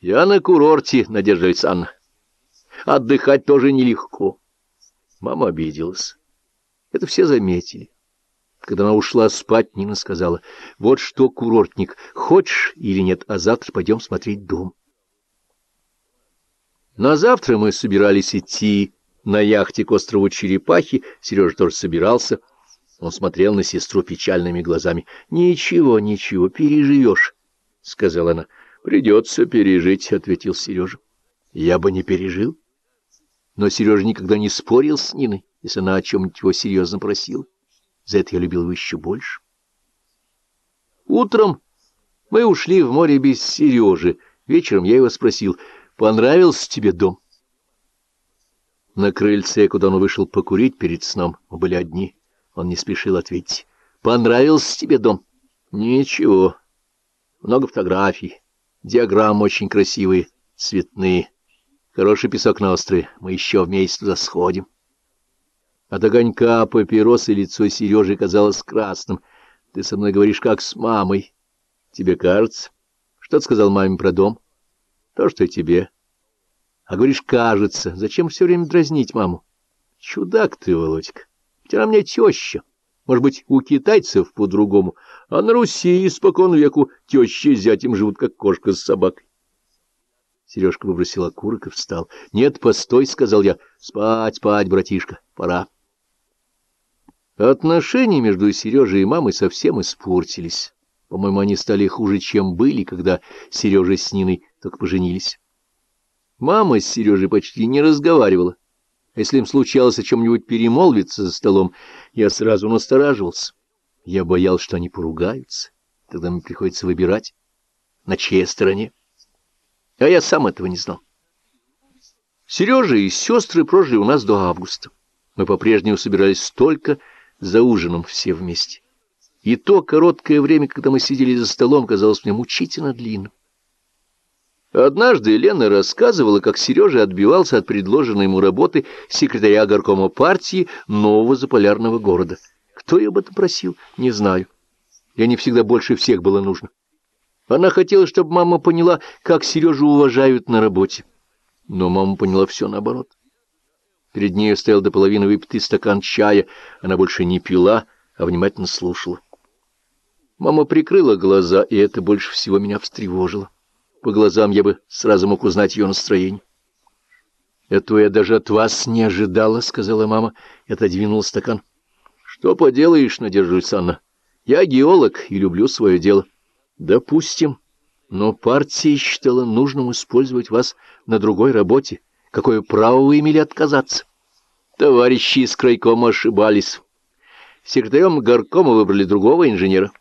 Я на курорте, Надежда Александровна. Отдыхать тоже нелегко. Мама обиделась. Это все заметили. Когда она ушла спать, Нина сказала, вот что, курортник, хочешь или нет, а завтра пойдем смотреть дом. На завтра мы собирались идти на яхте к острову Черепахи, Сережа тоже собирался. Он смотрел на сестру печальными глазами. — Ничего, ничего, переживешь, — сказала она. — Придется пережить, — ответил Сережа. — Я бы не пережил. Но Сережа никогда не спорил с Ниной, если она о чем-нибудь его серьезно просила. За это я любил его еще больше. Утром мы ушли в море без Сережи. Вечером я его спросил, понравился тебе дом? На крыльце, куда он вышел покурить перед сном, мы были одни. Он не спешил ответить. Понравился тебе дом? Ничего. Много фотографий. Диаграммы очень красивые, цветные. Хороший песок на острове. Мы еще вместе туда сходим. От огонька папиросы лицо Сережи казалось красным. Ты со мной говоришь, как с мамой. Тебе кажется? Что ты сказал маме про дом? То, что и тебе. А говоришь, кажется. Зачем все время дразнить маму? Чудак ты, Володька. Она мне теща. Может быть, у китайцев по-другому, а на Руси испокон веку тещи с зятем живут, как кошка с собакой. Сережка выбросил окурок и встал. — Нет, постой, — сказал я. — Спать, спать, братишка, пора. Отношения между Сережей и мамой совсем испортились. По-моему, они стали хуже, чем были, когда Сережа с Ниной только поженились. Мама с Сережей почти не разговаривала. Если им случалось о чем-нибудь перемолвиться за столом, я сразу настораживался. Я боялся, что они поругаются. Тогда мне приходится выбирать, на чьей стороне. А я сам этого не знал. Сережа и сестры прожили у нас до августа. Мы по-прежнему собирались только за ужином все вместе. И то короткое время, когда мы сидели за столом, казалось мне мучительно длинным. Однажды Елена рассказывала, как Сережа отбивался от предложенной ему работы секретаря горкома партии нового заполярного города. Кто ее об этом просил, не знаю. Я не всегда больше всех было нужно. Она хотела, чтобы мама поняла, как Сережу уважают на работе. Но мама поняла все наоборот. Перед ней стоял до половины выпитый стакан чая. Она больше не пила, а внимательно слушала. Мама прикрыла глаза, и это больше всего меня встревожило. По глазам я бы сразу мог узнать ее настроение. — Этого я даже от вас не ожидала, — сказала мама и отодвинула стакан. — Что поделаешь, Надежда Александровна? Я геолог и люблю свое дело. — Допустим. Но партия считала нужным использовать вас на другой работе. Какое право вы имели отказаться? Товарищи из крайкома ошибались. Секретарем горкома выбрали другого инженера.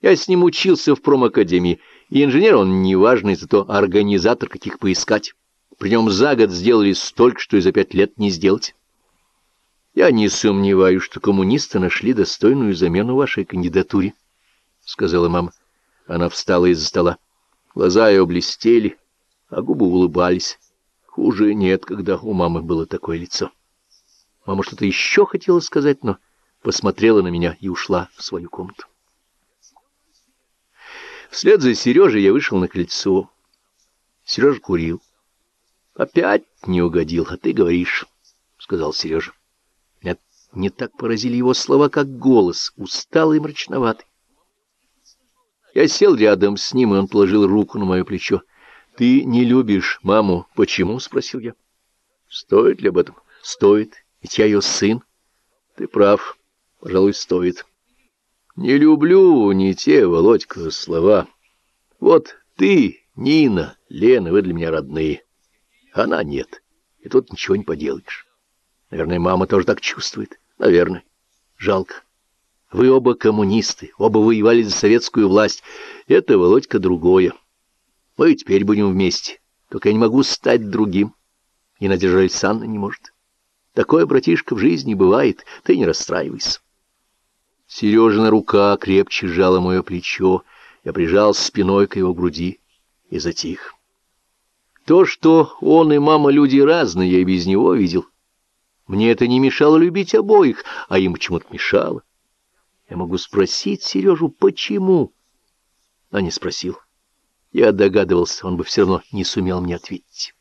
Я с ним учился в промакадемии, и инженер он неважный, зато организатор, каких поискать. При нем за год сделали столько, что и за пять лет не сделать. Я не сомневаюсь, что коммунисты нашли достойную замену вашей кандидатуре, — сказала мама. Она встала из-за стола. Глаза ее блестели, а губы улыбались. Хуже нет, когда у мамы было такое лицо. Мама что-то еще хотела сказать, но посмотрела на меня и ушла в свою комнату. Вслед за Сережей я вышел на крыльцо. Сережа курил. — Опять не угодил, а ты говоришь, — сказал Сережа. Меня не так поразили его слова, как голос, усталый и мрачноватый. Я сел рядом с ним, и он положил руку на мое плечо. — Ты не любишь маму. Почему? — спросил я. — Стоит ли об этом? — Стоит. Ведь я ее сын. — Ты прав. Пожалуй, стоит. — не люблю не те, Володька, слова. Вот ты, Нина, Лена, вы для меня родные. Она нет, и тут ничего не поделаешь. Наверное, мама тоже так чувствует. Наверное. Жалко. Вы оба коммунисты, оба воевали за советскую власть. Это, Володька, другое. Мы теперь будем вместе. Только я не могу стать другим. И Надежда Александровна не может. Такое, братишка, в жизни бывает. Ты не расстраивайся. Сережина рука крепче сжала мое плечо, я прижал спиной к его груди и затих. То, что он и мама люди разные, я и без него видел. Мне это не мешало любить обоих, а им почему-то мешало. Я могу спросить Сережу, почему? А не спросил. Я догадывался, он бы все равно не сумел мне ответить.